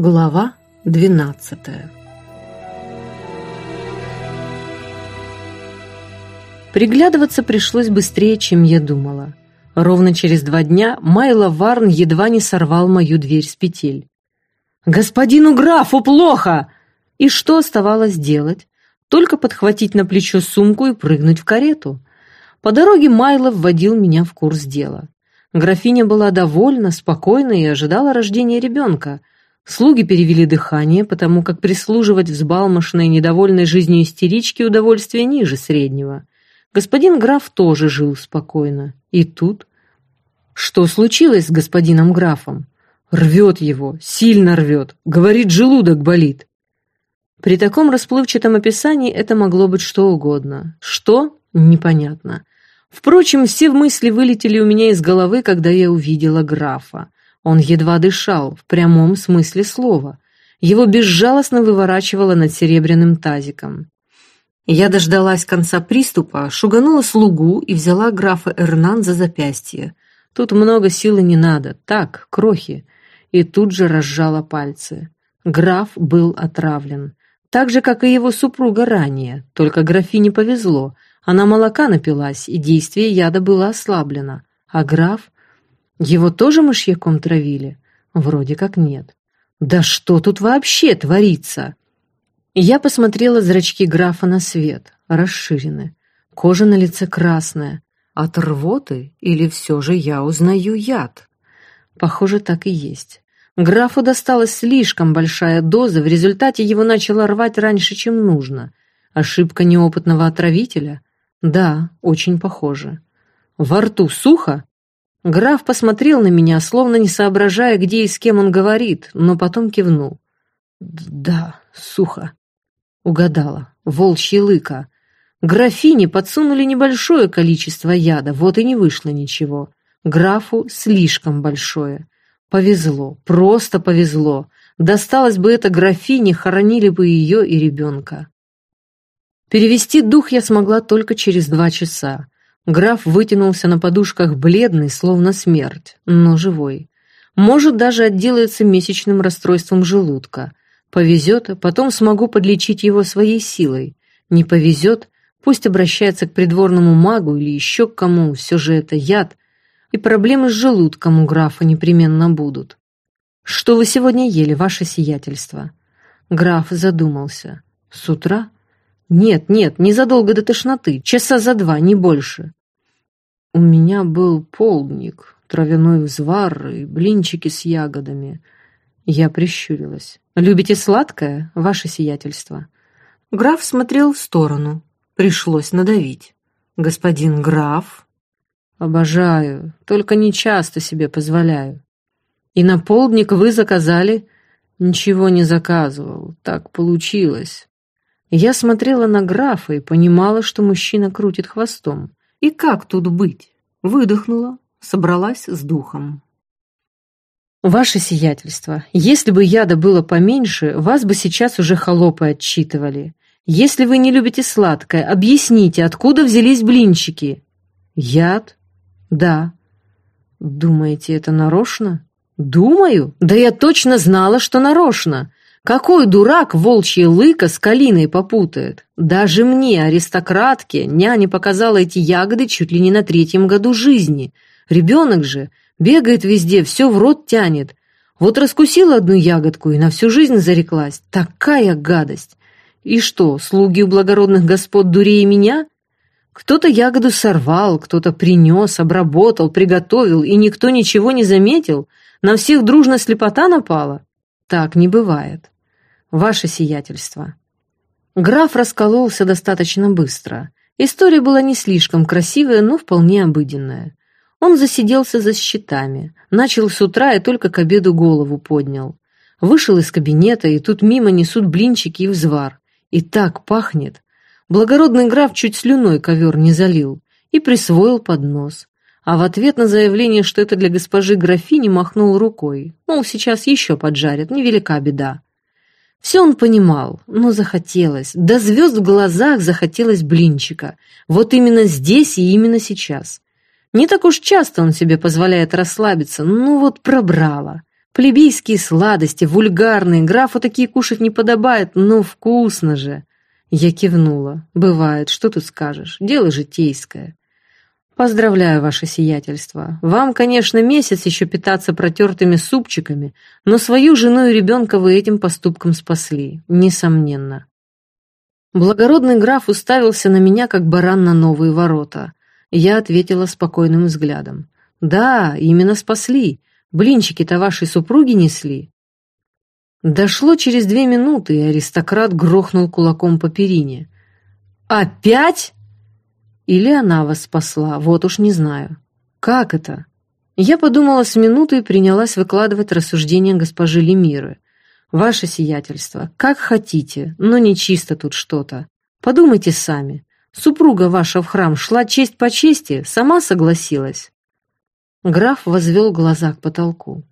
Глава двенадцатая Приглядываться пришлось быстрее, чем я думала. Ровно через два дня Майло Варн едва не сорвал мою дверь с петель. «Господину графу плохо!» И что оставалось делать? Только подхватить на плечо сумку и прыгнуть в карету. По дороге Майло вводил меня в курс дела. Графиня была довольна, спокойна и ожидала рождения ребенка. Слуги перевели дыхание, потому как прислуживать взбалмошной, недовольной жизнью истерички удовольствие ниже среднего. Господин граф тоже жил спокойно. И тут... Что случилось с господином графом? Рвет его, сильно рвет. Говорит, желудок болит. При таком расплывчатом описании это могло быть что угодно. Что? Непонятно. Впрочем, все мысли вылетели у меня из головы, когда я увидела графа. Он едва дышал, в прямом смысле слова. Его безжалостно выворачивало над серебряным тазиком. Я дождалась конца приступа, шуганула слугу и взяла графа Эрнан за запястье. Тут много силы не надо, так, крохи. И тут же разжала пальцы. Граф был отравлен. Так же, как и его супруга ранее, только графине повезло. Она молока напилась, и действие яда было ослаблено. А граф... Его тоже мышьяком травили? Вроде как нет. Да что тут вообще творится? Я посмотрела зрачки графа на свет, расширены. Кожа на лице красная. От рвоты или все же я узнаю яд? Похоже, так и есть. Графу досталась слишком большая доза, в результате его начало рвать раньше, чем нужно. Ошибка неопытного отравителя? Да, очень похоже. Во рту сухо? Граф посмотрел на меня, словно не соображая, где и с кем он говорит, но потом кивнул. «Да, сухо». Угадала. Волчья лыка. Графине подсунули небольшое количество яда, вот и не вышло ничего. Графу слишком большое. Повезло, просто повезло. Досталось бы это графине, хоронили бы ее и ребенка. Перевести дух я смогла только через два часа. Граф вытянулся на подушках бледный, словно смерть, но живой. Может, даже отделается месячным расстройством желудка. Повезет, потом смогу подлечить его своей силой. Не повезет, пусть обращается к придворному магу или еще к кому, все же это яд, и проблемы с желудком у графа непременно будут. «Что вы сегодня ели, ваше сиятельство?» Граф задумался. «С утра?» «Нет, нет, незадолго до тошноты, часа за два, не больше». «У меня был полдник, травяной взвар и блинчики с ягодами». Я прищурилась. «Любите сладкое, ваше сиятельство?» Граф смотрел в сторону. Пришлось надавить. «Господин граф?» «Обожаю, только не часто себе позволяю». «И на полдник вы заказали?» «Ничего не заказывал, так получилось». Я смотрела на графа и понимала, что мужчина крутит хвостом. И как тут быть? Выдохнула, собралась с духом. «Ваше сиятельство, если бы яда было поменьше, вас бы сейчас уже холопы отчитывали. Если вы не любите сладкое, объясните, откуда взялись блинчики?» «Яд? Да». «Думаете, это нарочно?» «Думаю? Да я точно знала, что нарочно. Какой дурак волчье лыко с калиной попутает? Даже мне, аристократке, няня показала эти ягоды чуть ли не на третьем году жизни. Ребенок же, Бегает везде, все в рот тянет. Вот раскусила одну ягодку и на всю жизнь зареклась. Такая гадость! И что, слуги у благородных господ дурее меня? Кто-то ягоду сорвал, кто-то принес, обработал, приготовил, и никто ничего не заметил? На всех дружно слепота напала? Так не бывает. Ваше сиятельство. Граф раскололся достаточно быстро. История была не слишком красивая, но вполне обыденная. Он засиделся за счетами, начал с утра и только к обеду голову поднял. Вышел из кабинета, и тут мимо несут блинчики и взвар. И так пахнет. Благородный граф чуть слюной ковер не залил и присвоил поднос. А в ответ на заявление, что это для госпожи графини, махнул рукой. Мол, сейчас еще поджарят, невелика беда. Все он понимал, но захотелось, до звезд в глазах захотелось блинчика. Вот именно здесь и именно сейчас. Не так уж часто он себе позволяет расслабиться, ну вот пробрало. Плебейские сладости, вульгарные, графу такие кушать не подобает, но вкусно же. Я кивнула. Бывает, что тут скажешь, дело житейское. Поздравляю, ваше сиятельство. Вам, конечно, месяц еще питаться протертыми супчиками, но свою жену и ребенка вы этим поступком спасли, несомненно. Благородный граф уставился на меня, как баран на новые ворота. Я ответила спокойным взглядом. «Да, именно спасли. Блинчики-то вашей супруги несли». Дошло через две минуты, и аристократ грохнул кулаком по перине. «Опять?» «Или она вас спасла, вот уж не знаю». «Как это?» Я подумала с минуту и принялась выкладывать рассуждения госпожи Лемиры. «Ваше сиятельство, как хотите, но не чисто тут что-то. Подумайте сами. Супруга ваша в храм шла честь по чести, сама согласилась». Граф возвел глаза к потолку.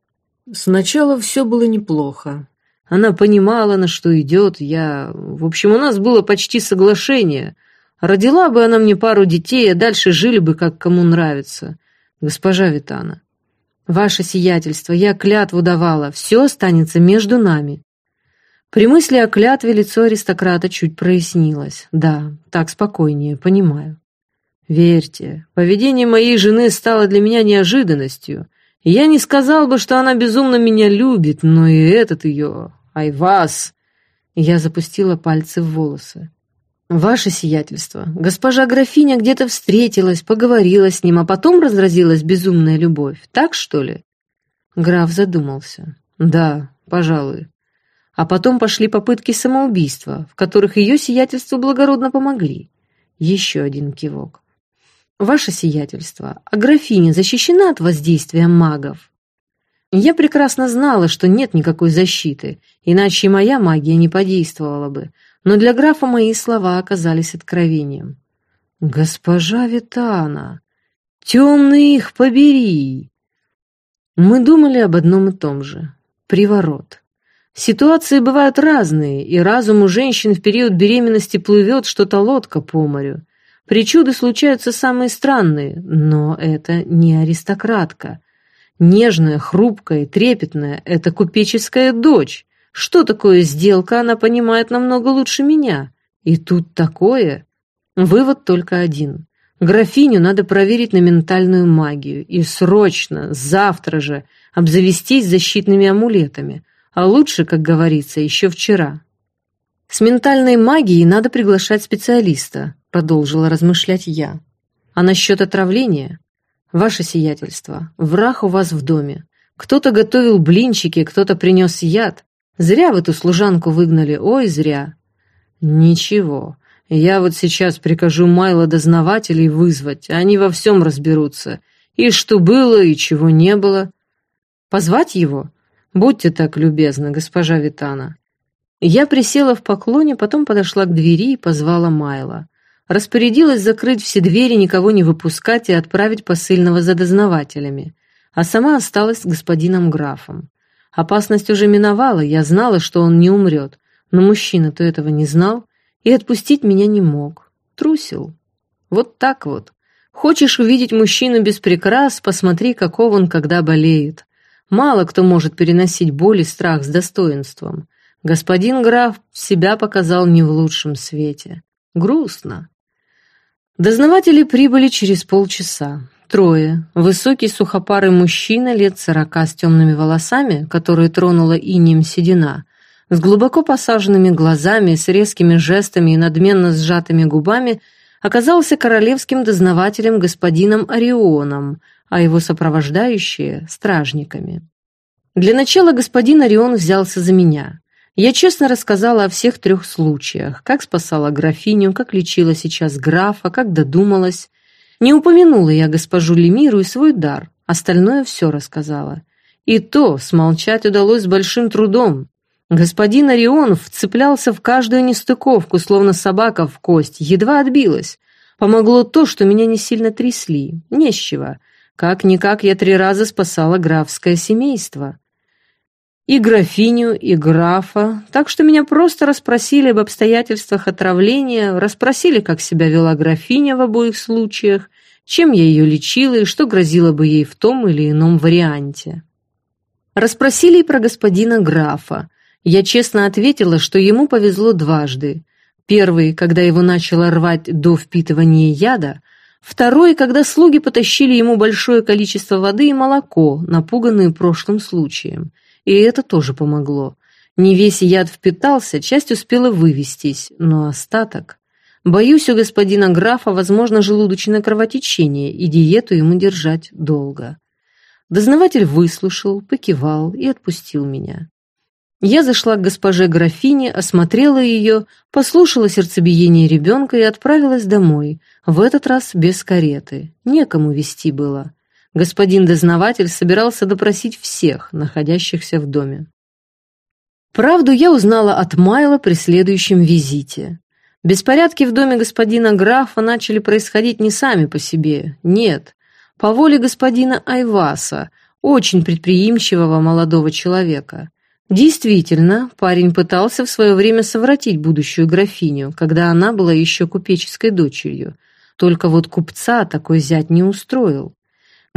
«Сначала все было неплохо. Она понимала, на что идет. Я... В общем, у нас было почти соглашение. Родила бы она мне пару детей, а дальше жили бы, как кому нравится. Госпожа Витана, ваше сиятельство, я клятву давала, все останется между нами. При мысли о клятве лицо аристократа чуть прояснилось. Да, так спокойнее, понимаю. Верьте, поведение моей жены стало для меня неожиданностью. Я не сказал бы, что она безумно меня любит, но и этот ее, ай вас. Я запустила пальцы в волосы. Ваше сиятельство, госпожа графиня где-то встретилась, поговорила с ним, а потом разразилась безумная любовь. Так, что ли? Граф задумался. Да, пожалуй. А потом пошли попытки самоубийства, в которых ее сиятельству благородно помогли. Еще один кивок. Ваше сиятельство, а графиня защищена от воздействия магов? Я прекрасно знала, что нет никакой защиты, иначе моя магия не подействовала бы, но для графа мои слова оказались откровением. «Госпожа Витана, темный их побери!» Мы думали об одном и том же. Приворот. Ситуации бывают разные, и разум у женщин в период беременности плывет что-то лодка по морю. Причуды случаются самые странные, но это не аристократка. Нежная, хрупкая, трепетная — это купеческая дочь. Что такое сделка, она понимает намного лучше меня. И тут такое. Вывод только один. Графиню надо проверить на ментальную магию. И срочно, завтра же, обзавестись защитными амулетами. А лучше, как говорится, еще вчера. «С ментальной магией надо приглашать специалиста», — продолжила размышлять я. «А насчет отравления? Ваше сиятельство, враг у вас в доме. Кто-то готовил блинчики, кто-то принес яд. Зря вы эту служанку выгнали, ой, зря». «Ничего, я вот сейчас прикажу Майло дознавателей вызвать, они во всем разберутся. И что было, и чего не было. Позвать его? Будьте так любезны, госпожа Витана». Я присела в поклоне, потом подошла к двери и позвала Майла. Распорядилась закрыть все двери, никого не выпускать и отправить посыльного за дознавателями. А сама осталась с господином графом. Опасность уже миновала, я знала, что он не умрет, но мужчина-то этого не знал и отпустить меня не мог. Трусил. Вот так вот. Хочешь увидеть мужчину без прикрас, посмотри, каков он, когда болеет. Мало кто может переносить боль и страх с достоинством. Господин граф себя показал не в лучшем свете. Грустно. Дознаватели прибыли через полчаса. Трое. Высокий сухопарый мужчина лет сорока с темными волосами, которые тронула инием седина, с глубоко посаженными глазами, с резкими жестами и надменно сжатыми губами, оказался королевским дознавателем господином Орионом, а его сопровождающие — стражниками. Для начала господин Орион взялся за меня. Я честно рассказала о всех трех случаях, как спасала графиню, как лечила сейчас графа, как додумалась. Не упомянула я госпожу Лемиру и свой дар, остальное все рассказала. И то смолчать удалось с большим трудом. Господин Орион вцеплялся в каждую нестыковку, словно собака в кость, едва отбилась. Помогло то, что меня не сильно трясли, не с чего. Как-никак я три раза спасала графское семейство. И графиню, и графа, так что меня просто расспросили об обстоятельствах отравления, расспросили, как себя вела графиня в обоих случаях, чем я ее лечила и что грозило бы ей в том или ином варианте. Расспросили и про господина графа. Я честно ответила, что ему повезло дважды. Первый, когда его начало рвать до впитывания яда, второй, когда слуги потащили ему большое количество воды и молоко, напуганные прошлым случаем. И это тоже помогло. Не весь яд впитался, часть успела вывестись, но остаток... Боюсь, у господина графа возможно желудочное кровотечение, и диету ему держать долго. Дознаватель выслушал, покивал и отпустил меня. Я зашла к госпоже графине, осмотрела ее, послушала сердцебиение ребенка и отправилась домой, в этот раз без кареты. Некому вести было. Господин дознаватель собирался допросить всех, находящихся в доме. Правду я узнала от Майла при следующем визите. Беспорядки в доме господина графа начали происходить не сами по себе, нет, по воле господина Айваса, очень предприимчивого молодого человека. Действительно, парень пытался в свое время совратить будущую графиню, когда она была еще купеческой дочерью. Только вот купца такой зять не устроил.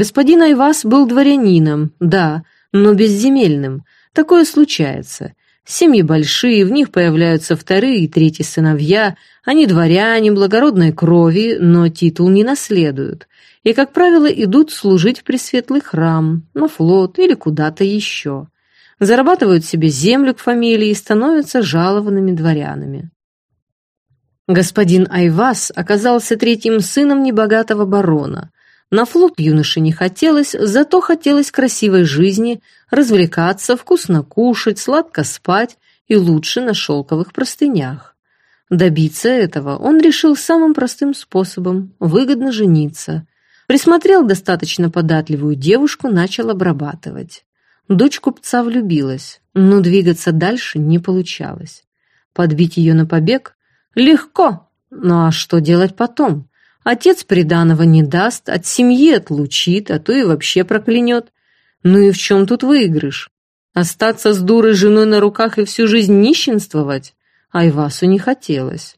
Господин Айвас был дворянином, да, но безземельным. Такое случается. Семьи большие, в них появляются вторые и третьи сыновья, они дворяне, благородной крови, но титул не наследуют. И, как правило, идут служить в Пресветлый храм, на флот или куда-то еще зарабатывают себе землю к фамилии и становятся жалованными дворянами. Господин Айвас оказался третьим сыном небогатого барона. На флот юноше не хотелось, зато хотелось красивой жизни, развлекаться, вкусно кушать, сладко спать и лучше на шелковых простынях. Добиться этого он решил самым простым способом – выгодно жениться. Присмотрел достаточно податливую девушку, начал обрабатывать. Дочь купца влюбилась, но двигаться дальше не получалось. Подбить ее на побег? Легко! Ну а что делать потом? Отец приданого не даст, от семьи отлучит, а то и вообще проклянет. Ну и в чем тут выигрыш? Остаться с дурой женой на руках и всю жизнь нищенствовать? Айвасу не хотелось.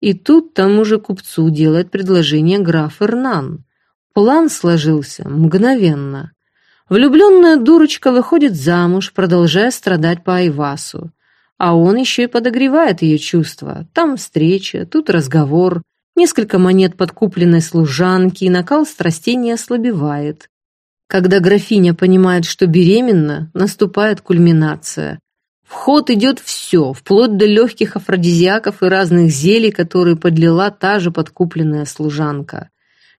И тут тому же купцу делает предложение граф Эрнан. План сложился мгновенно. Влюбленная дурочка выходит замуж, продолжая страдать по Айвасу. А он еще и подогревает ее чувства. Там встреча, тут разговор, несколько монет подкупленной служанки, и накал страстей не ослабевает. Когда графиня понимает, что беременна, наступает кульминация. В ход идет все, вплоть до легких афродизиаков и разных зелий, которые подлила та же подкупленная служанка.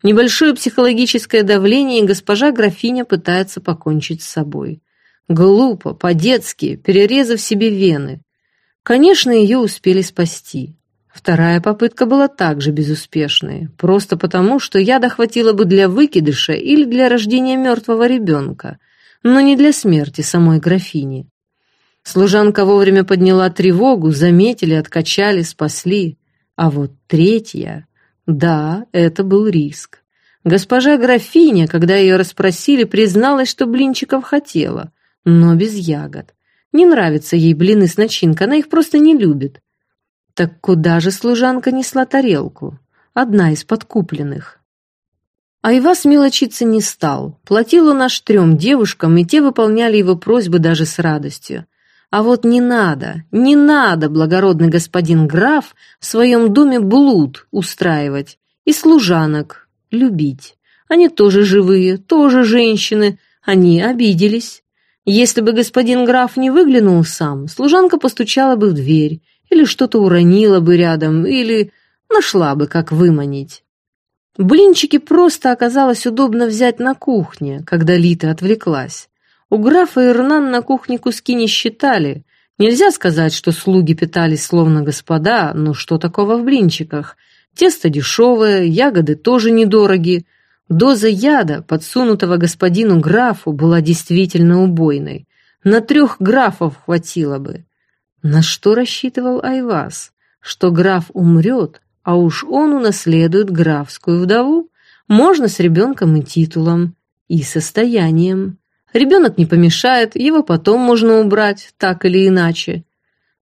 Небольшое психологическое давление, и госпожа графиня пытается покончить с собой. Глупо, по-детски, перерезав себе вены. Конечно, ее успели спасти. Вторая попытка была также безуспешной, просто потому, что яда хватило бы для выкидыша или для рождения мертвого ребенка, но не для смерти самой графини. Служанка вовремя подняла тревогу, заметили, откачали, спасли. А вот третья... Да, это был риск. Госпожа графиня, когда ее расспросили, призналась, что блинчиков хотела, но без ягод. Не нравятся ей блины с начинкой, она их просто не любит. Так куда же служанка несла тарелку? Одна из подкупленных. Айвас мелочиться не стал. Платил он аж трем девушкам, и те выполняли его просьбы даже с радостью. А вот не надо, не надо, благородный господин граф, в своем доме блуд устраивать и служанок любить. Они тоже живые, тоже женщины, они обиделись. Если бы господин граф не выглянул сам, служанка постучала бы в дверь, или что-то уронила бы рядом, или нашла бы, как выманить. Блинчики просто оказалось удобно взять на кухне, когда Лита отвлеклась. У графа Ирнан на кухне куски не считали. Нельзя сказать, что слуги питались словно господа, но что такого в блинчиках? Тесто дешевое, ягоды тоже недороги. Доза яда, подсунутого господину графу, была действительно убойной. На трех графов хватило бы. На что рассчитывал Айвас? Что граф умрет, а уж он унаследует графскую вдову? Можно с ребенком и титулом, и состоянием. Ребенок не помешает, его потом можно убрать, так или иначе.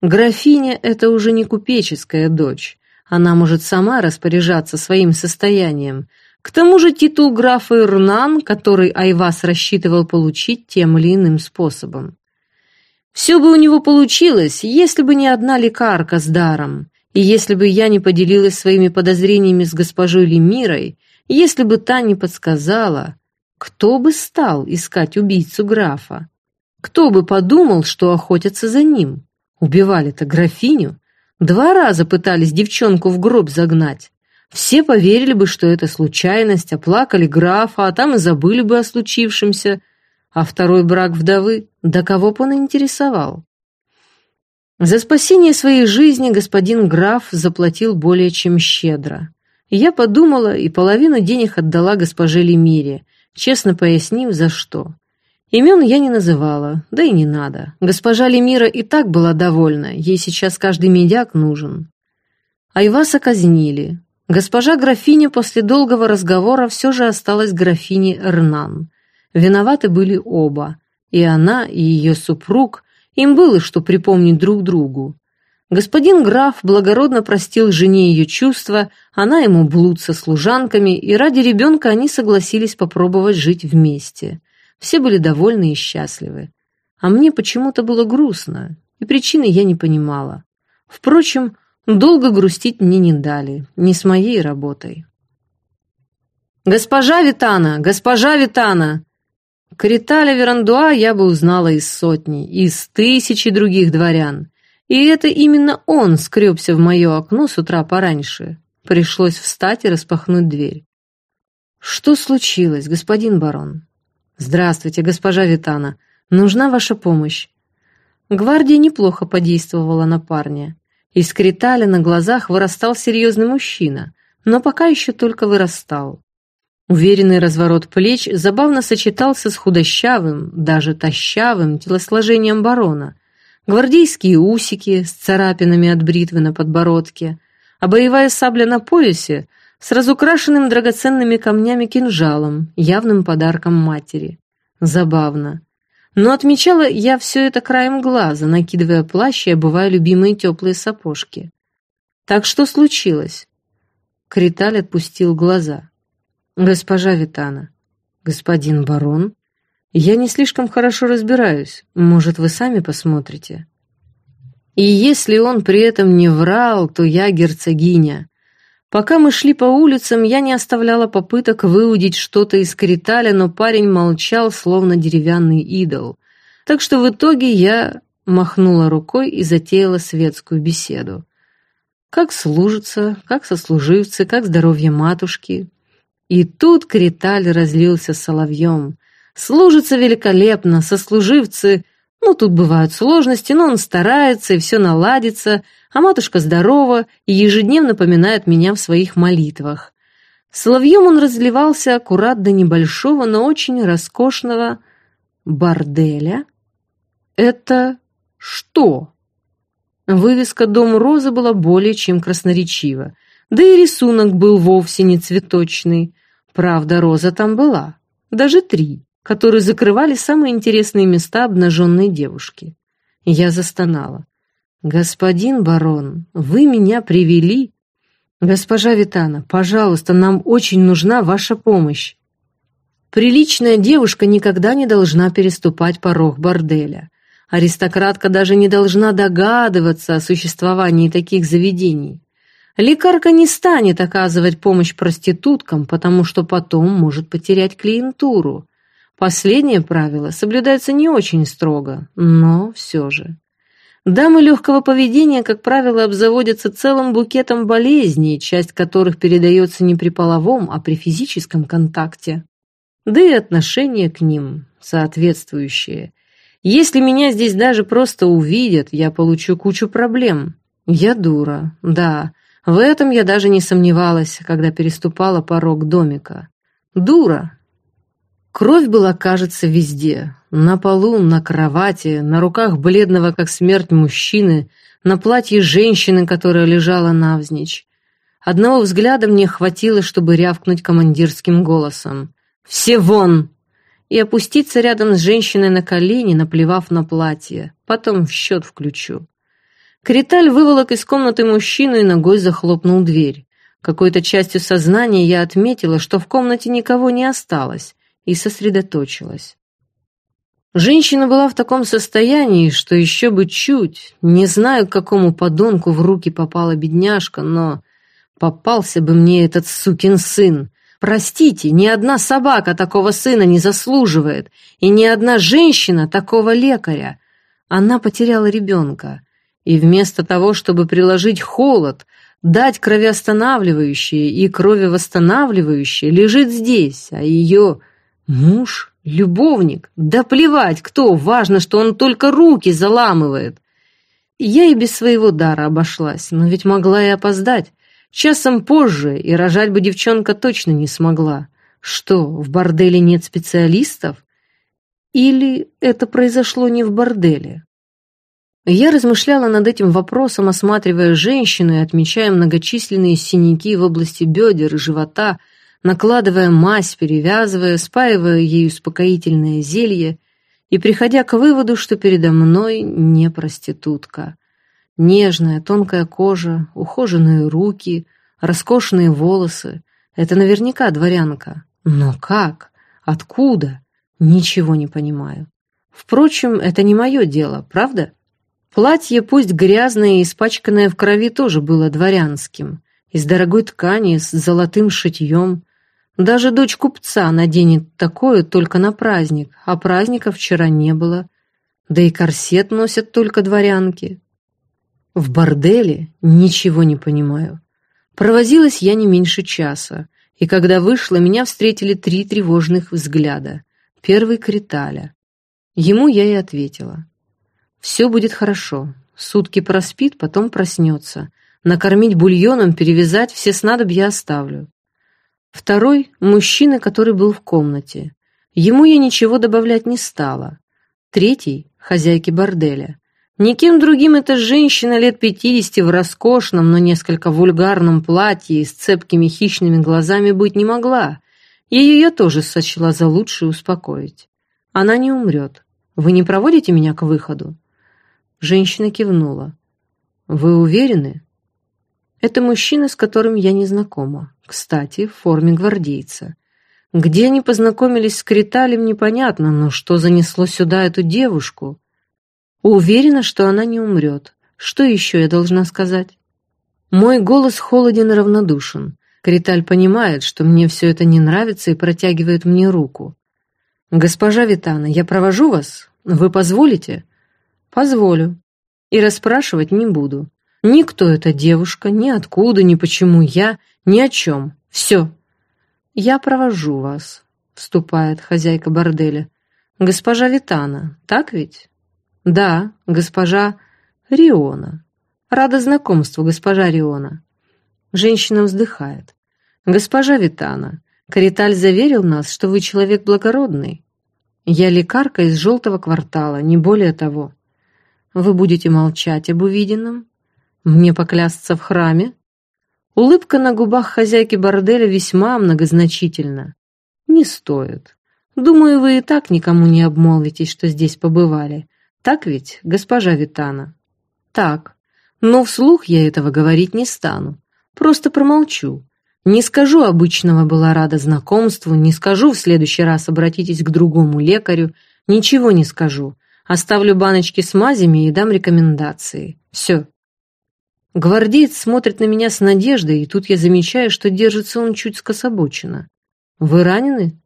Графиня — это уже не купеческая дочь. Она может сама распоряжаться своим состоянием. К тому же титул графа Ирнан, который Айвас рассчитывал получить тем или иным способом. Все бы у него получилось, если бы не одна лекарка с даром, и если бы я не поделилась своими подозрениями с госпожой Лемирой, если бы та не подсказала, кто бы стал искать убийцу графа? Кто бы подумал, что охотятся за ним? Убивали-то графиню. Два раза пытались девчонку в гроб загнать. Все поверили бы, что это случайность, оплакали графа, а там и забыли бы о случившемся. А второй брак вдовы, до кого бы он интересовал? За спасение своей жизни господин граф заплатил более чем щедро. Я подумала и половину денег отдала госпоже Лемире, честно пояснив, за что. Имен я не называла, да и не надо. Госпожа Лемира и так была довольна, ей сейчас каждый медяк нужен. Айваса казнили. Госпожа графиня после долгого разговора все же осталась графиней Эрнан. Виноваты были оба, и она, и ее супруг, им было что припомнить друг другу. Господин граф благородно простил жене ее чувства, она ему блуд со служанками, и ради ребенка они согласились попробовать жить вместе. Все были довольны и счастливы. А мне почему-то было грустно, и причины я не понимала. Впрочем, долго грустить мне не дали, не с моей работой. «Госпожа Витана! Госпожа Витана!» Криталя Верандуа я бы узнала из сотни, из тысячи других дворян. И это именно он скребся в мое окно с утра пораньше. Пришлось встать и распахнуть дверь. «Что случилось, господин барон?» «Здравствуйте, госпожа Витана. Нужна ваша помощь». Гвардия неплохо подействовала на парня. Из Криталя на глазах вырастал серьезный мужчина, но пока еще только вырастал. Уверенный разворот плеч забавно сочетался с худощавым, даже тощавым телосложением барона. Гвардейские усики с царапинами от бритвы на подбородке, а боевая сабля на поясе с разукрашенным драгоценными камнями кинжалом, явным подарком матери. Забавно. Но отмечала я все это краем глаза, накидывая плащ и обувая любимые теплые сапожки. Так что случилось? Криталь отпустил глаза. Госпожа Витана. Господин барон? Я не слишком хорошо разбираюсь. Может, вы сами посмотрите? И если он при этом не врал, то я герцогиня. Пока мы шли по улицам, я не оставляла попыток выудить что-то из Криталя, но парень молчал, словно деревянный идол. Так что в итоге я махнула рукой и затеяла светскую беседу. Как служится, как сослуживцы, как здоровье матушки. И тут Криталь разлился соловьем. Служится великолепно, сослуживцы... Ну, тут бывают сложности, но он старается, и все наладится, а матушка здорова и ежедневно поминает меня в своих молитвах. Соловьем он разливался аккурат до небольшого, но очень роскошного борделя. Это что? Вывеска «Дом Розы» была более чем красноречива, да и рисунок был вовсе не цветочный. Правда, роза там была, даже три, которые закрывали самые интересные места обнаженной девушки. Я застонала. «Господин барон, вы меня привели?» «Госпожа Витана, пожалуйста, нам очень нужна ваша помощь». Приличная девушка никогда не должна переступать порог борделя. Аристократка даже не должна догадываться о существовании таких заведений. Лекарка не станет оказывать помощь проституткам, потому что потом может потерять клиентуру. Последнее правило соблюдается не очень строго, но все же. Дамы легкого поведения, как правило, обзаводятся целым букетом болезней, часть которых передается не при половом, а при физическом контакте. Да и отношение к ним соответствующее. Если меня здесь даже просто увидят, я получу кучу проблем. Я дура, да, в этом я даже не сомневалась, когда переступала порог домика. Дура, Кровь была, кажется, везде. На полу, на кровати, на руках бледного, как смерть, мужчины, на платье женщины, которая лежала навзничь. Одного взгляда мне хватило, чтобы рявкнуть командирским голосом. «Все вон!» и опуститься рядом с женщиной на колени, наплевав на платье. Потом в счет включу. Криталь выволок из комнаты мужчину и ногой захлопнул дверь. Какой-то частью сознания я отметила, что в комнате никого не осталось, и сосредоточилась. Женщина была в таком состоянии, что еще бы чуть, не знаю, к какому подонку в руки попала бедняжка, но попался бы мне этот сукин сын. Простите, ни одна собака такого сына не заслуживает, и ни одна женщина такого лекаря. Она потеряла ребенка, и вместо того, чтобы приложить холод, дать кровеостанавливающее и кровевосстанавливающее, лежит здесь, а ее муж Любовник? Да плевать, кто, важно, что он только руки заламывает. Я и без своего дара обошлась, но ведь могла и опоздать. Часом позже, и рожать бы девчонка точно не смогла. Что, в борделе нет специалистов? Или это произошло не в борделе? Я размышляла над этим вопросом, осматривая женщину и отмечая многочисленные синяки в области бедер и живота, накладывая мазь, перевязывая, спаивая ею успокоительное зелье и приходя к выводу, что передо мной не проститутка. Нежная, тонкая кожа, ухоженные руки, роскошные волосы — это наверняка дворянка. Но как? Откуда? Ничего не понимаю. Впрочем, это не мое дело, правда? Платье, пусть грязное и испачканное в крови, тоже было дворянским. Из дорогой ткани, с золотым шитьем. Даже дочь купца наденет такое только на праздник, а праздника вчера не было. Да и корсет носят только дворянки. В борделе ничего не понимаю. Провозилась я не меньше часа, и когда вышла, меня встретили три тревожных взгляда. Первый — Криталя. Ему я и ответила. «Все будет хорошо. Сутки проспит, потом проснется. Накормить бульоном, перевязать, все снадобья оставлю. Второй – мужчина, который был в комнате. Ему я ничего добавлять не стала. Третий – хозяйки борделя. Никем другим эта женщина лет пятидесяти в роскошном, но несколько вульгарном платье и с цепкими хищными глазами быть не могла. Ее тоже сочла за лучшее успокоить. Она не умрет. Вы не проводите меня к выходу?» Женщина кивнула. «Вы уверены?» «Это мужчина, с которым я не знакома. Кстати, в форме гвардейца. Где они познакомились с Криталем, непонятно, но что занесло сюда эту девушку? Уверена, что она не умрет. Что еще я должна сказать? Мой голос холоден и равнодушен. Криталь понимает, что мне все это не нравится и протягивает мне руку. «Госпожа Витана, я провожу вас? Вы позволите?» «Позволю. И расспрашивать не буду. Никто эта девушка, ни откуда, ни почему я, ни о чем. Все. Я провожу вас, вступает хозяйка борделя. Госпожа Витана, так ведь? Да, госпожа Риона. Рада знакомству, госпожа Риона. Женщина вздыхает. Госпожа Витана, Кариталь заверил нас, что вы человек благородный. Я лекарка из желтого квартала, не более того. Вы будете молчать об увиденном? Мне поклясться в храме? Улыбка на губах хозяйки борделя весьма многозначительна. Не стоит. Думаю, вы и так никому не обмолвитесь, что здесь побывали. Так ведь, госпожа Витана? Так. Но вслух я этого говорить не стану. Просто промолчу. Не скажу обычного была рада знакомству, не скажу в следующий раз обратитесь к другому лекарю, ничего не скажу. Оставлю баночки с мазями и дам рекомендации. Все. Гвардеец смотрит на меня с надеждой, и тут я замечаю, что держится он чуть скособоченно. «Вы ранены?»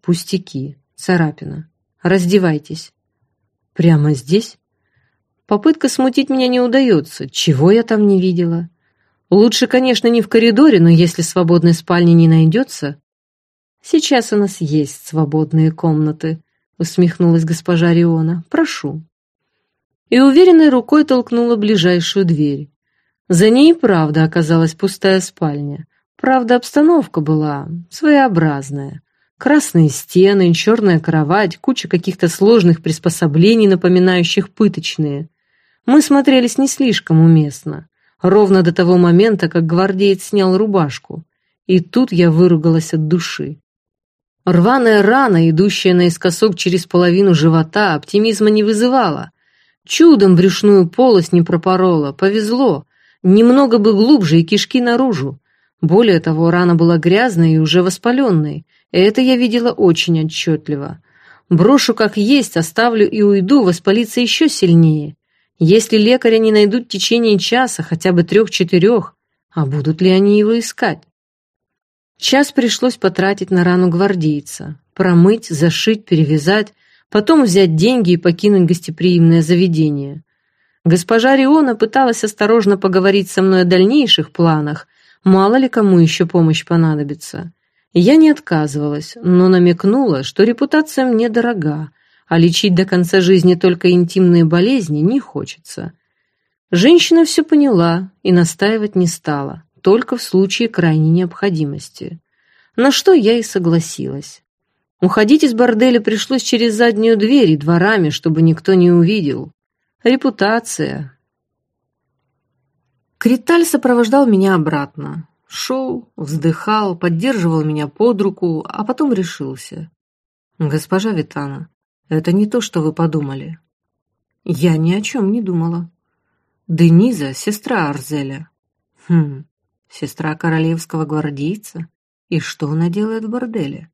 «Пустяки. Царапина. Раздевайтесь». «Прямо здесь?» Попытка смутить меня не удается. Чего я там не видела? Лучше, конечно, не в коридоре, но если свободной спальни не найдется... Сейчас у нас есть свободные комнаты, усмехнулась госпожа Риона. Прошу. И уверенной рукой толкнула ближайшую дверь. За ней, правда, оказалась пустая спальня. Правда, обстановка была своеобразная. Красные стены, черная кровать, куча каких-то сложных приспособлений, напоминающих пыточные. Мы смотрелись не слишком уместно. Ровно до того момента, как гвардеец снял рубашку. И тут я выругалась от души. Рваная рана, идущая наискосок через половину живота, оптимизма не вызывала. Чудом брюшную полость не пропорола, повезло. Немного бы глубже и кишки наружу. Более того, рана была грязной и уже воспаленной. Это я видела очень отчетливо. Брошу как есть, оставлю и уйду, воспалиться еще сильнее. Если лекаря не найдут в течение часа, хотя бы трех-четырех, а будут ли они его искать? Час пришлось потратить на рану гвардейца. Промыть, зашить, перевязать, потом взять деньги и покинуть гостеприимное заведение. Госпожа Риона пыталась осторожно поговорить со мной о дальнейших планах, мало ли кому еще помощь понадобится. Я не отказывалась, но намекнула, что репутация мне дорога, а лечить до конца жизни только интимные болезни не хочется. Женщина все поняла и настаивать не стала, только в случае крайней необходимости. На что я и согласилась. Уходить из борделя пришлось через заднюю дверь и дворами, чтобы никто не увидел. Репутация. Криталь сопровождал меня обратно. Шел, вздыхал, поддерживал меня под руку, а потом решился. «Госпожа Витана, это не то, что вы подумали». «Я ни о чем не думала». «Дениза — сестра Арзеля». «Хм, сестра королевского гвардейца? И что она делает в борделе?»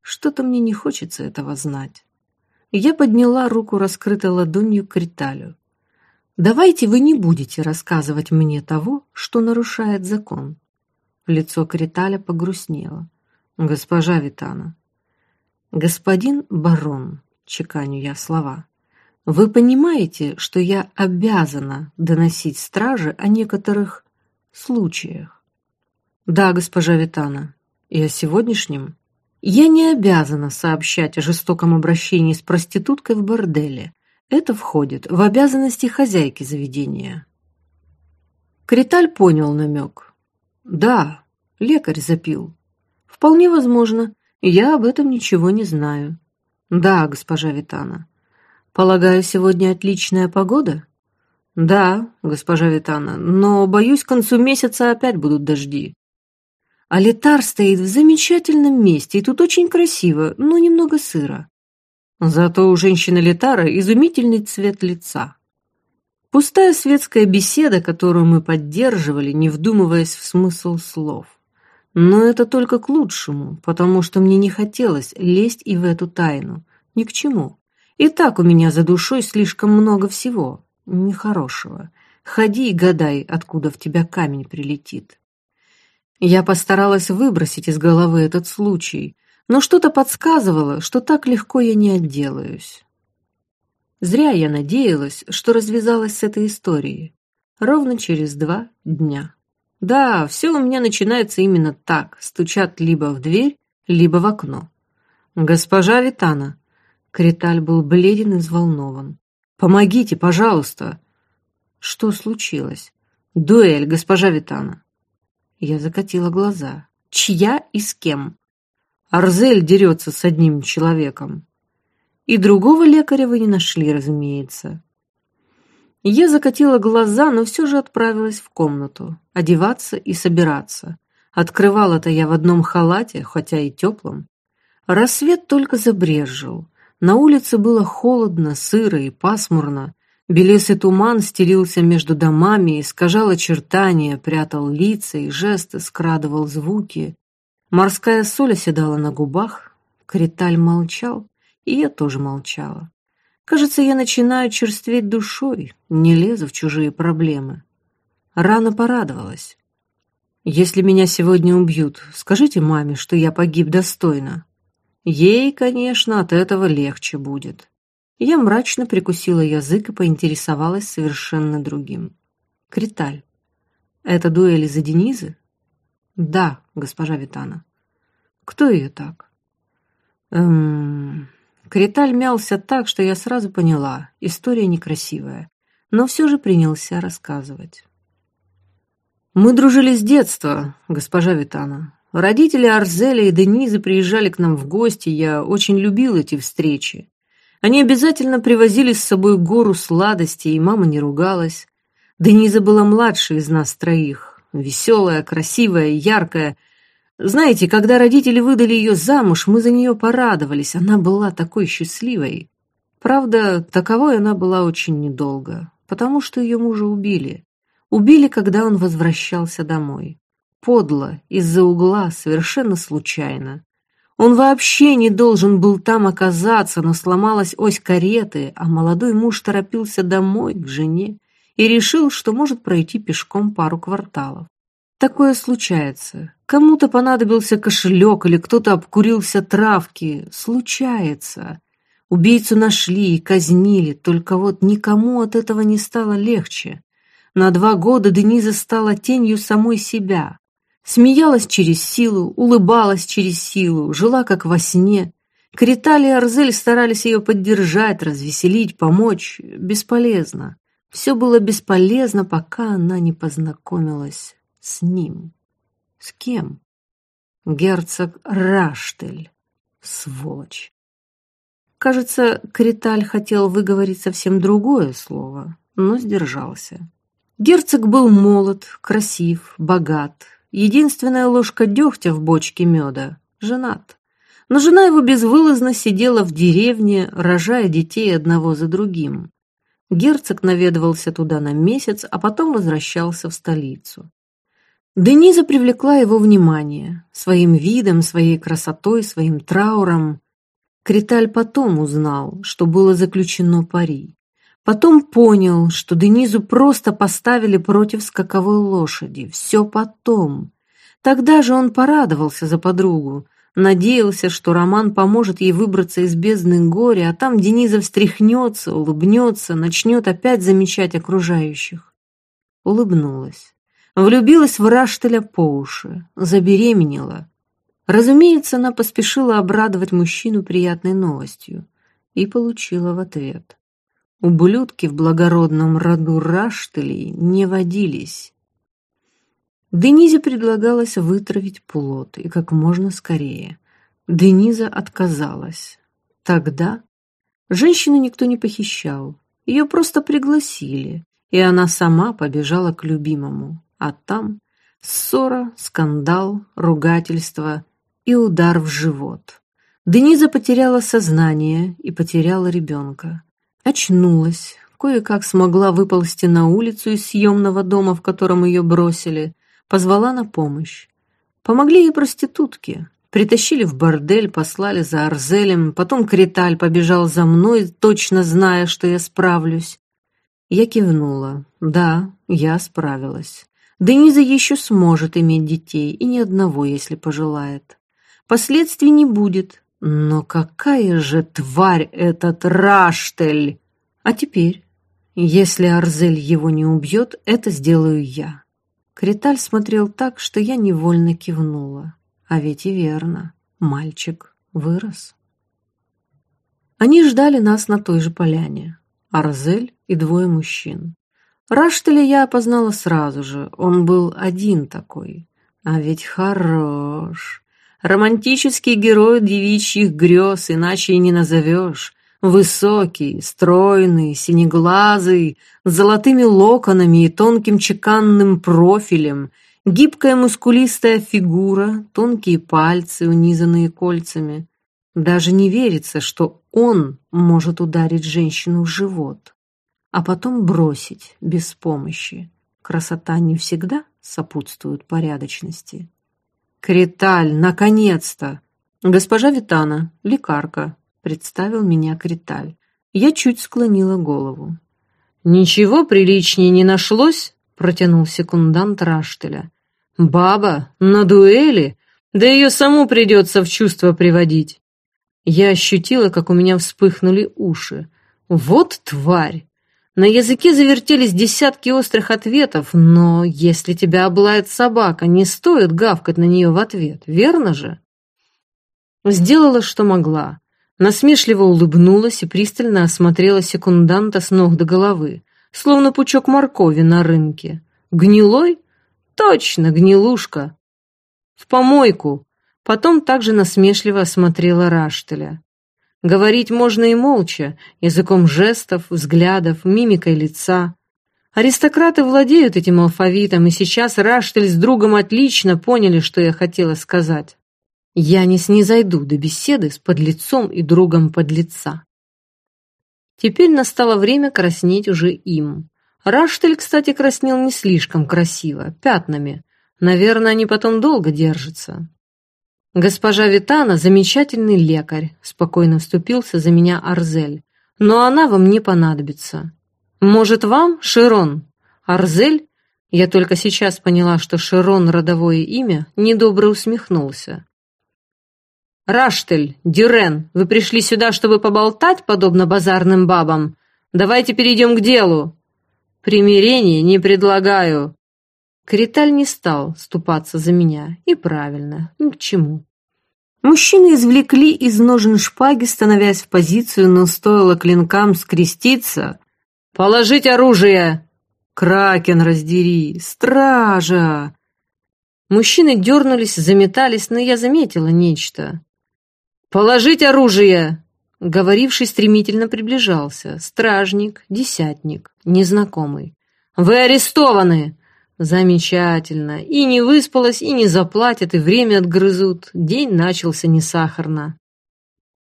«Что-то мне не хочется этого знать». Я подняла руку, раскрытой ладонью к Криталю. «Давайте вы не будете рассказывать мне того, что нарушает закон. Лицо Криталя погрустнело. «Госпожа Витана». «Господин барон», — чеканю я слова, — «вы понимаете, что я обязана доносить страже о некоторых случаях?» «Да, госпожа Витана. И о сегодняшнем?» «Я не обязана сообщать о жестоком обращении с проституткой в борделе. Это входит в обязанности хозяйки заведения». Криталь понял намек. Да, лекарь запил. Вполне возможно, я об этом ничего не знаю. Да, госпожа Витана. Полагаю, сегодня отличная погода? Да, госпожа Витана, но, боюсь, к концу месяца опять будут дожди. А летар стоит в замечательном месте, и тут очень красиво, но немного сыро. Зато у женщины Летара изумительный цвет лица. Пустая светская беседа, которую мы поддерживали, не вдумываясь в смысл слов. Но это только к лучшему, потому что мне не хотелось лезть и в эту тайну. Ни к чему. И так у меня за душой слишком много всего. Нехорошего. Ходи и гадай, откуда в тебя камень прилетит. Я постаралась выбросить из головы этот случай, но что-то подсказывало, что так легко я не отделаюсь. Зря я надеялась, что развязалась с этой историей. Ровно через два дня. Да, все у меня начинается именно так. Стучат либо в дверь, либо в окно. «Госпожа Витана!» Криталь был бледен и взволнован. «Помогите, пожалуйста!» «Что случилось?» «Дуэль, госпожа Витана!» Я закатила глаза. «Чья и с кем?» «Арзель дерется с одним человеком». И другого лекаря вы не нашли, разумеется. Я закатила глаза, но все же отправилась в комнату, одеваться и собираться. Открывала-то я в одном халате, хотя и теплом. Рассвет только забрежил. На улице было холодно, сыро и пасмурно. Белесый туман стелился между домами, искажал очертания, прятал лица и жесты, скрадывал звуки. Морская соль оседала на губах. Криталь молчал, и я тоже молчала. Кажется, я начинаю черстветь душой, не лезу в чужие проблемы. Рано порадовалась. Если меня сегодня убьют, скажите маме, что я погиб достойно. Ей, конечно, от этого легче будет. Я мрачно прикусила язык и поинтересовалась совершенно другим. Криталь, это дуэль из-за Денизы? Да, госпожа Витана. Кто ее так? Эм... Криталь мялся так, что я сразу поняла, история некрасивая, но все же принялся рассказывать. «Мы дружили с детства, госпожа Витана. Родители Арзеля и Денизы приезжали к нам в гости, я очень любил эти встречи. Они обязательно привозили с собой гору сладостей, и мама не ругалась. Дениза была младшей из нас троих, веселая, красивая, яркая – знаете, когда родители выдали ее замуж, мы за нее порадовались, она была такой счастливой. Правда, таковой она была очень недолго, потому что ее мужа убили. Убили, когда он возвращался домой. Подло, из-за угла, совершенно случайно. Он вообще не должен был там оказаться, но сломалась ось кареты, а молодой муж торопился домой, к жене, и решил, что может пройти пешком пару кварталов. Такое случается. Кому-то понадобился кошелек или кто-то обкурился травки. Случается. Убийцу нашли и казнили, только вот никому от этого не стало легче. На два года Дениза стала тенью самой себя. Смеялась через силу, улыбалась через силу, жила как во сне. Критали и Арзель старались ее поддержать, развеселить, помочь. Бесполезно. Все было бесполезно, пока она не познакомилась с ним. С кем? Герцог Раштель. Сволочь. Кажется, Криталь хотел выговорить совсем другое слово, но сдержался. Герцог был молод, красив, богат. Единственная ложка дегтя в бочке меда — женат. Но жена его безвылазно сидела в деревне, рожая детей одного за другим. Герцог наведывался туда на месяц, а потом возвращался в столицу. Дениза привлекла его внимание своим видом, своей красотой, своим трауром. Криталь потом узнал, что было заключено пари. Потом понял, что Денизу просто поставили против скаковой лошади. Все потом. Тогда же он порадовался за подругу. Надеялся, что Роман поможет ей выбраться из бездны горя, а там Дениза встряхнется, улыбнется, начнет опять замечать окружающих. Улыбнулась. Влюбилась в Раштеля по уши, забеременела. Разумеется, она поспешила обрадовать мужчину приятной новостью и получила в ответ. Ублюдки в благородном роду Раштелей не водились. Денизе предлагалось вытравить плод и как можно скорее. Дениза отказалась. Тогда женщину никто не похищал, ее просто пригласили, и она сама побежала к любимому. А там ссора, скандал, ругательство и удар в живот. Дениза потеряла сознание и потеряла ребенка. Очнулась, кое-как смогла выползти на улицу из съемного дома, в котором ее бросили, позвала на помощь. Помогли ей проститутки, притащили в бордель, послали за Арзелем, потом Криталь побежал за мной, точно зная, что я справлюсь. Я кивнула. Да, я справилась. Дениза еще сможет иметь детей, и ни одного, если пожелает. Последствий не будет, но какая же тварь этот Раштель! А теперь, если Арзель его не убьет, это сделаю я. Криталь смотрел так, что я невольно кивнула. А ведь и верно, мальчик вырос. Они ждали нас на той же поляне. Арзель и двое мужчин. Раштеля я опознала сразу же, он был один такой. А ведь хорош. Романтический герой девичьих грез, иначе и не назовешь. Высокий, стройный, синеглазый, с золотыми локонами и тонким чеканным профилем, гибкая мускулистая фигура, тонкие пальцы, унизанные кольцами. Даже не верится, что он может ударить женщину в живот а потом бросить без помощи. Красота не всегда сопутствует порядочности. «Криталь, наконец-то!» «Госпожа Витана, лекарка», — представил меня Криталь. Я чуть склонила голову. «Ничего приличнее не нашлось?» — протянул секундант Раштеля. «Баба? На дуэли? Да ее саму придется в чувство приводить». Я ощутила, как у меня вспыхнули уши. «Вот тварь! На языке завертелись десятки острых ответов, но если тебя облает собака, не стоит гавкать на нее в ответ, верно же? Сделала, что могла. Насмешливо улыбнулась и пристально осмотрела секунданта с ног до головы, словно пучок моркови на рынке. Гнилой? Точно, гнилушка. В помойку. Потом также насмешливо осмотрела Раштеля. Говорить можно и молча, языком жестов, взглядов, мимикой лица. Аристократы владеют этим алфавитом, и сейчас Раштель с другом отлично поняли, что я хотела сказать. Я не снизойду до беседы с подлецом и другом подлеца. Теперь настало время краснеть уже им. Раштель, кстати, краснел не слишком красиво, пятнами, Наверное, они потом долго держатся. Госпожа Витана – замечательный лекарь, спокойно вступился за меня Арзель. Но она вам не понадобится. Может, вам, Широн? Арзель? Я только сейчас поняла, что Широн – родовое имя, недобро усмехнулся. «Раштель, Дюрен, вы пришли сюда, чтобы поболтать, подобно базарным бабам? Давайте перейдем к делу!» «Примирение не предлагаю!» Криталь не стал ступаться за меня, и правильно, ни к чему. Мужчины извлекли из ножен шпаги, становясь в позицию, но стоило клинкам скреститься. «Положить оружие!» «Кракен раздери! Стража!» Мужчины дернулись, заметались, но я заметила нечто. «Положить оружие!» Говоривший стремительно приближался. Стражник, десятник, незнакомый. «Вы арестованы!» «Замечательно! И не выспалась, и не заплатят, и время отгрызут. День начался не сахарно».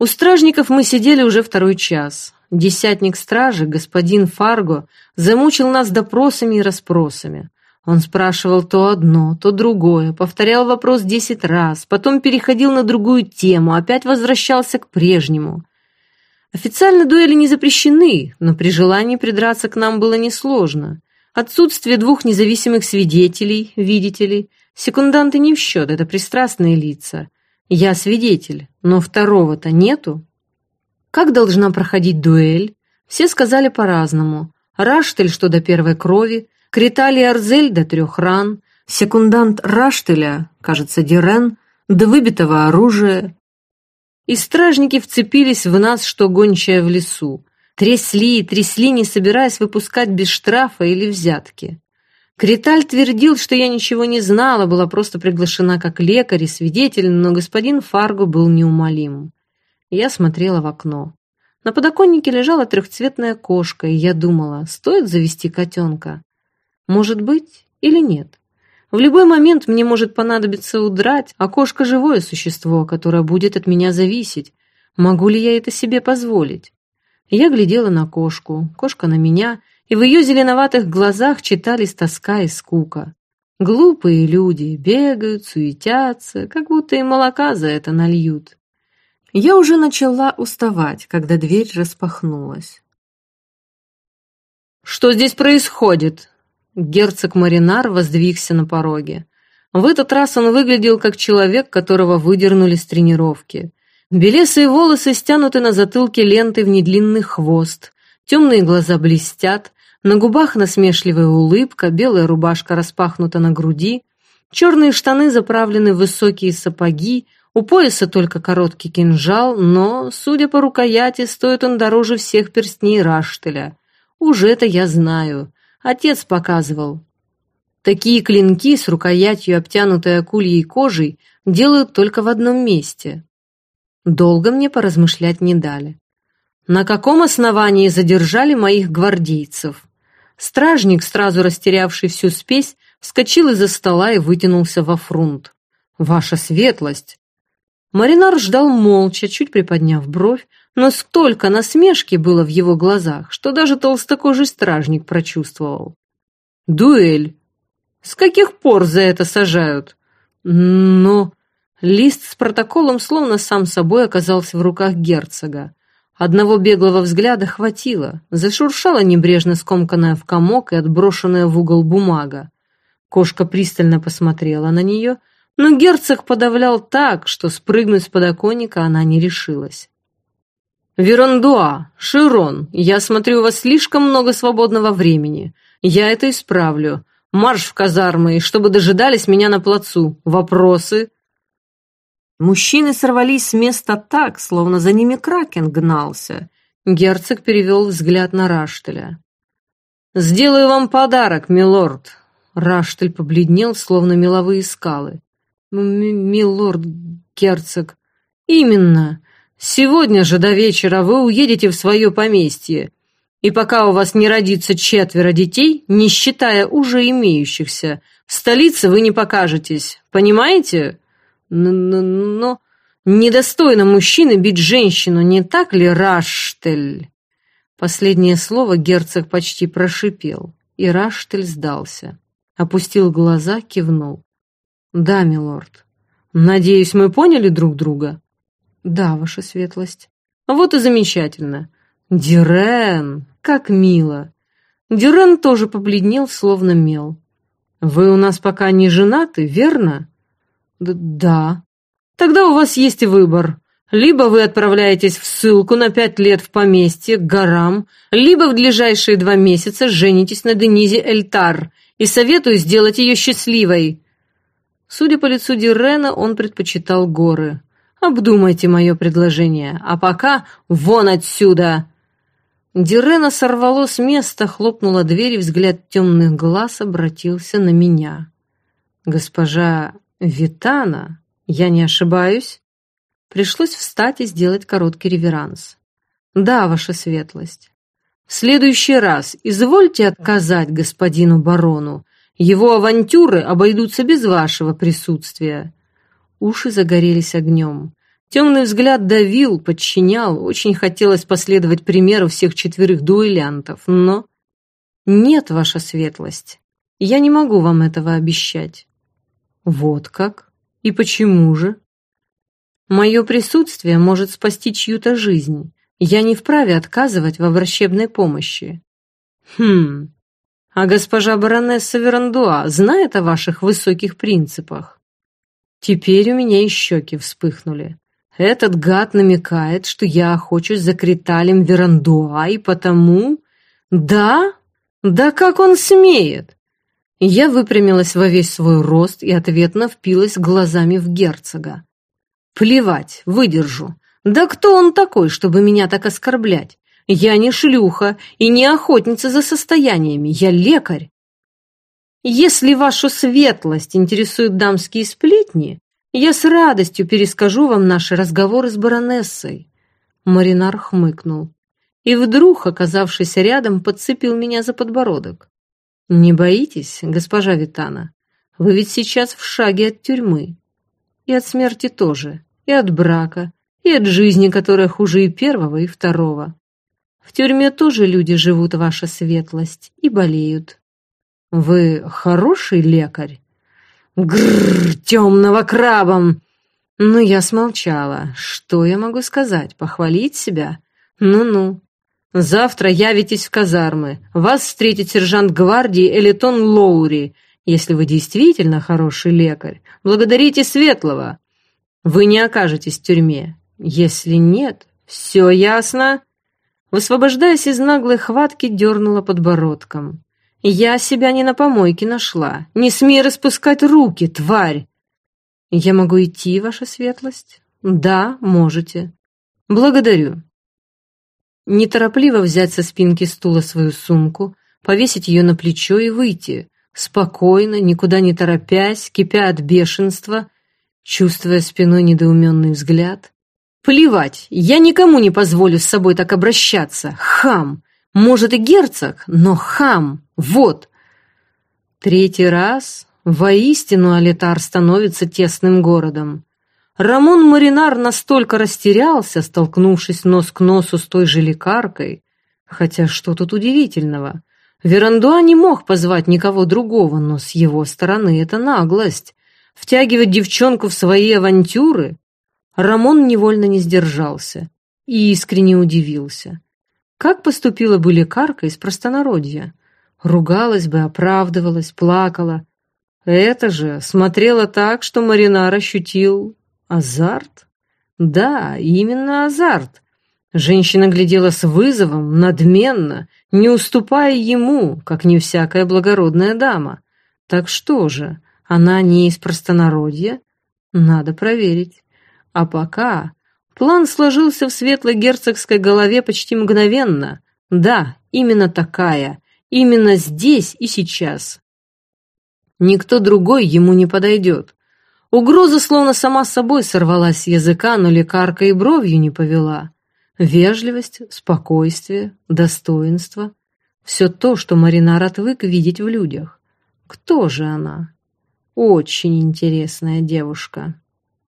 У стражников мы сидели уже второй час. Десятник стражи, господин Фарго, замучил нас допросами и расспросами. Он спрашивал то одно, то другое, повторял вопрос десять раз, потом переходил на другую тему, опять возвращался к прежнему. Официально дуэли не запрещены, но при желании придраться к нам было несложно. Отсутствие двух независимых свидетелей, видите ли, секунданты не в счет, это пристрастные лица. Я свидетель, но второго-то нету. Как должна проходить дуэль? Все сказали по-разному. Раштель, что до первой крови, Критали Арзель до трех ран, секундант Раштеля, кажется, Дирен, до выбитого оружия. И стражники вцепились в нас, что гончая в лесу. Трясли и трясли, не собираясь выпускать без штрафа или взятки. Криталь твердил, что я ничего не знала, была просто приглашена как лекарь и свидетель, но господин Фарго был неумолим. Я смотрела в окно. На подоконнике лежала трехцветная кошка, и я думала, стоит завести котенка. Может быть или нет. В любой момент мне может понадобиться удрать, а кошка – живое существо, которое будет от меня зависеть. Могу ли я это себе позволить? Я глядела на кошку, кошка на меня, и в ее зеленоватых глазах читались тоска и скука. Глупые люди бегают, суетятся, как будто и молока за это нальют. Я уже начала уставать, когда дверь распахнулась. «Что здесь происходит?» Герцог Маринар воздвигся на пороге. В этот раз он выглядел как человек, которого выдернули с тренировки. Белесые волосы стянуты на затылке лентой в недлинный хвост, темные глаза блестят, на губах насмешливая улыбка, белая рубашка распахнута на груди, черные штаны заправлены в высокие сапоги, у пояса только короткий кинжал, но, судя по рукояти, стоит он дороже всех перстней Раштеля. Уже это я знаю. Отец показывал. Такие клинки с рукоятью, обтянутой акульей кожей, делают только в одном месте. Долго мне поразмышлять не дали. На каком основании задержали моих гвардейцев? Стражник, сразу растерявший всю спесь, вскочил из-за стола и вытянулся во фрунт. «Ваша светлость!» Маринар ждал молча, чуть приподняв бровь, но столько насмешки было в его глазах, что даже толстокожий стражник прочувствовал. «Дуэль! С каких пор за это сажают?» Но лист с протоколом словно сам собой оказался в руках герцога. Одного беглого взгляда хватило, зашуршала небрежно скомканная в комок и отброшенная в угол бумага. Кошка пристально посмотрела на нее, но герцог подавлял так, что спрыгнуть с подоконника она не решилась. «Верондуа, Широн, я смотрю, у вас слишком много свободного времени. Я это исправлю. Марш в казармы, чтобы дожидались меня на плацу. Вопросы?» Мужчины сорвались с места так, словно за ними кракен гнался. Герцог перевел взгляд на Раштеля. «Сделаю вам подарок, милорд!» Раштель побледнел, словно меловые скалы. «Милорд, герцог!» «Именно! Сегодня же до вечера вы уедете в свое поместье, и пока у вас не родится четверо детей, не считая уже имеющихся, в столице вы не покажетесь, понимаете? Но недостойно мужчины бить женщину, не так ли, Раштель? Последнее слово герцог почти прошипел, и Раштель сдался. Опустил глаза, кивнул. Да, милорд. Надеюсь, мы поняли друг друга? Да, ваша светлость. Вот и замечательно. Дирен, как мило. Дюрен тоже побледнел, словно мел. «Вы у нас пока не женаты, верно?» «Да». «Тогда у вас есть выбор. Либо вы отправляетесь в ссылку на пять лет в поместье, к горам, либо в ближайшие два месяца женитесь на Денизе Эльтар, и советую сделать ее счастливой». Судя по лицу Дюрена, он предпочитал горы. «Обдумайте мое предложение, а пока вон отсюда!» Дирена сорвало с места, хлопнула дверь, и взгляд темных глаз обратился на меня. «Госпожа Витана, я не ошибаюсь?» Пришлось встать и сделать короткий реверанс. «Да, ваша светлость. В следующий раз извольте отказать господину барону. Его авантюры обойдутся без вашего присутствия». Уши загорелись огнем. Темный взгляд давил, подчинял, очень хотелось последовать примеру всех четверых дуэлянтов, но... Нет, ваша светлость, я не могу вам этого обещать. Вот как? И почему же? Мое присутствие может спасти чью-то жизнь. Я не вправе отказывать во врачебной помощи. Хм, а госпожа баронесса Верандуа знает о ваших высоких принципах? Теперь у меня и щеки вспыхнули. Этот гад намекает, что я охочусь за Криталем Верандуа, и потому... Да? Да как он смеет? Я выпрямилась во весь свой рост и ответно впилась глазами в герцога. Плевать, выдержу. Да кто он такой, чтобы меня так оскорблять? Я не шлюха и не охотница за состояниями, я лекарь. Если вашу светлость интересуют дамские сплетни, я с радостью перескажу вам наши разговоры с баронессой. Маринар хмыкнул. И вдруг, оказавшись рядом, подцепил меня за подбородок. Не боитесь, госпожа Витана? Вы ведь сейчас в шаге от тюрьмы. И от смерти тоже, и от брака, и от жизни, которая хуже и первого, и второго. В тюрьме тоже люди живут, ваша светлость, и болеют. Вы хороший лекарь? Грррр, темного крабом! Ну, я смолчала. Что я могу сказать? Похвалить себя? Ну-ну. Завтра явитесь в казармы. Вас встретит сержант гвардии Элитон Лоури. Если вы действительно хороший лекарь, благодарите Светлого. Вы не окажетесь в тюрьме. Если нет, все ясно?» Высвобождаясь из наглой хватки, дернула подбородком. Я себя не на помойке нашла. Не смей распускать руки, тварь. Я могу идти, ваша светлость? Да, можете. Благодарю. Неторопливо взять со спинки стула свою сумку, повесить ее на плечо и выйти, спокойно, никуда не торопясь, кипя от бешенства, чувствуя спиной недоуменный взгляд. Плевать, я никому не позволю с собой так обращаться, хам! Может и герцог, но хам, вот. Третий раз воистину Алитар становится тесным городом. Рамон Маринар настолько растерялся, столкнувшись нос к носу с той же лекаркой, хотя что тут удивительного? Верандуа не мог позвать никого другого, но с его стороны это наглость. Втягивать девчонку в свои авантюры? Рамон невольно не сдержался и искренне удивился. Как поступила бы лекарка из простонародья? Ругалась бы, оправдывалась, плакала. Это же смотрела так, что Маринар ощутил азарт. Да, именно азарт. Женщина глядела с вызовом, надменно, не уступая ему, как не всякая благородная дама. Так что же, она не из простонародья? Надо проверить. А пока План сложился в светлой герцогской голове почти мгновенно. Да, именно такая, именно здесь и сейчас. Никто другой ему не подойдет. Угроза словно сама собой сорвалась с языка, но лекарка и бровью не повела. Вежливость, спокойствие, достоинство — все то, что Маринар отвык видеть в людях. Кто же она? Очень интересная девушка.